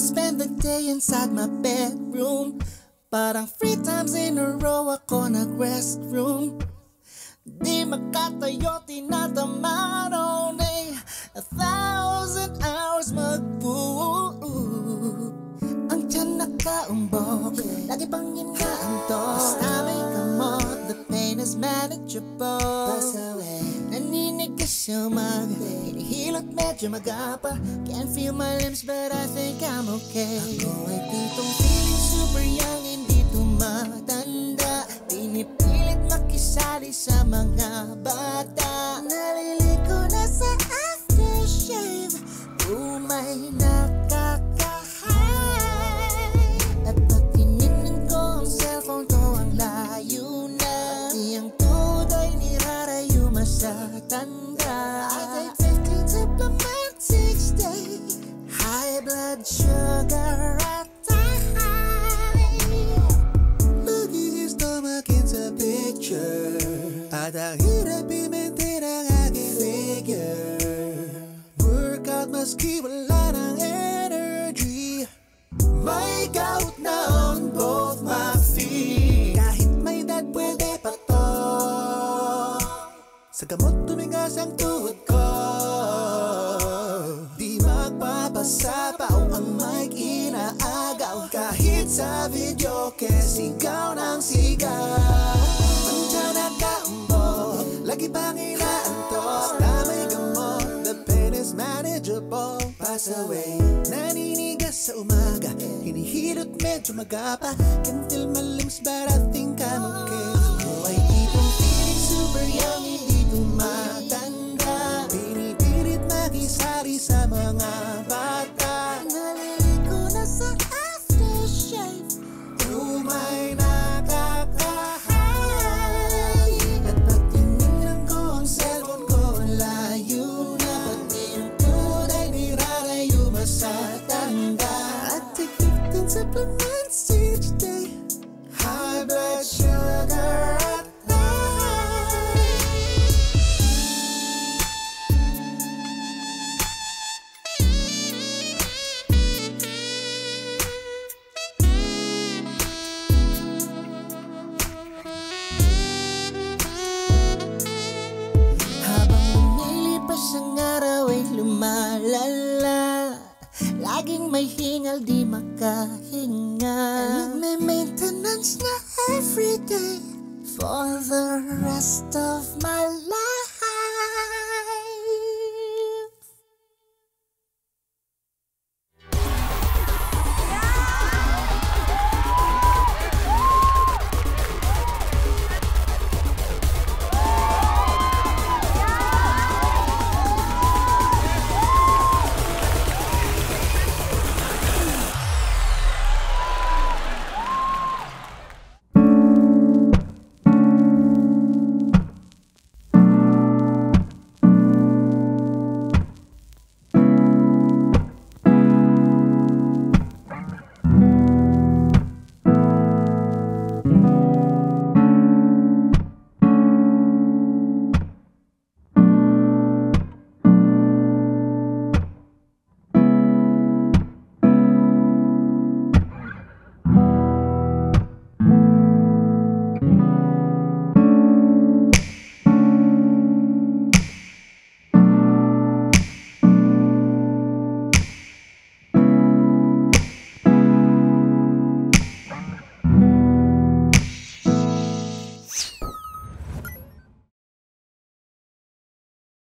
spend the day inside my bedroom. Parang three times in a row ako nag-restroom. Di makatayo, tinataman only A thousand hours mag-poop Ang tiyan nakaumbok Lagi pang Siya mag Hinihilot medyo magapa. Can't feel my limbs but I think I'm okay. Ako ay ditong feeling super young Hindi tumatanda. Pinipilit makisali sa mga bata. Naliliko na sa aftershave. Kung may At ang hirap i-maintain ang aking figure. Workout maski wala ng energy. May gout na on both my feet. Kahit may dad pwede pa to. Sa gamot tumigas ang tuhod ko. Di magpapasapaw ang mic inaagaw. Kahit sa video sigaw ng sigaw Pass away Naninigas sa umaga Hinihilot medyo magapa. Can feel my limbs but I each day. High blood sugar Laging may hingal di makahinga. Nagme-maintenance na everyday For the rest of my life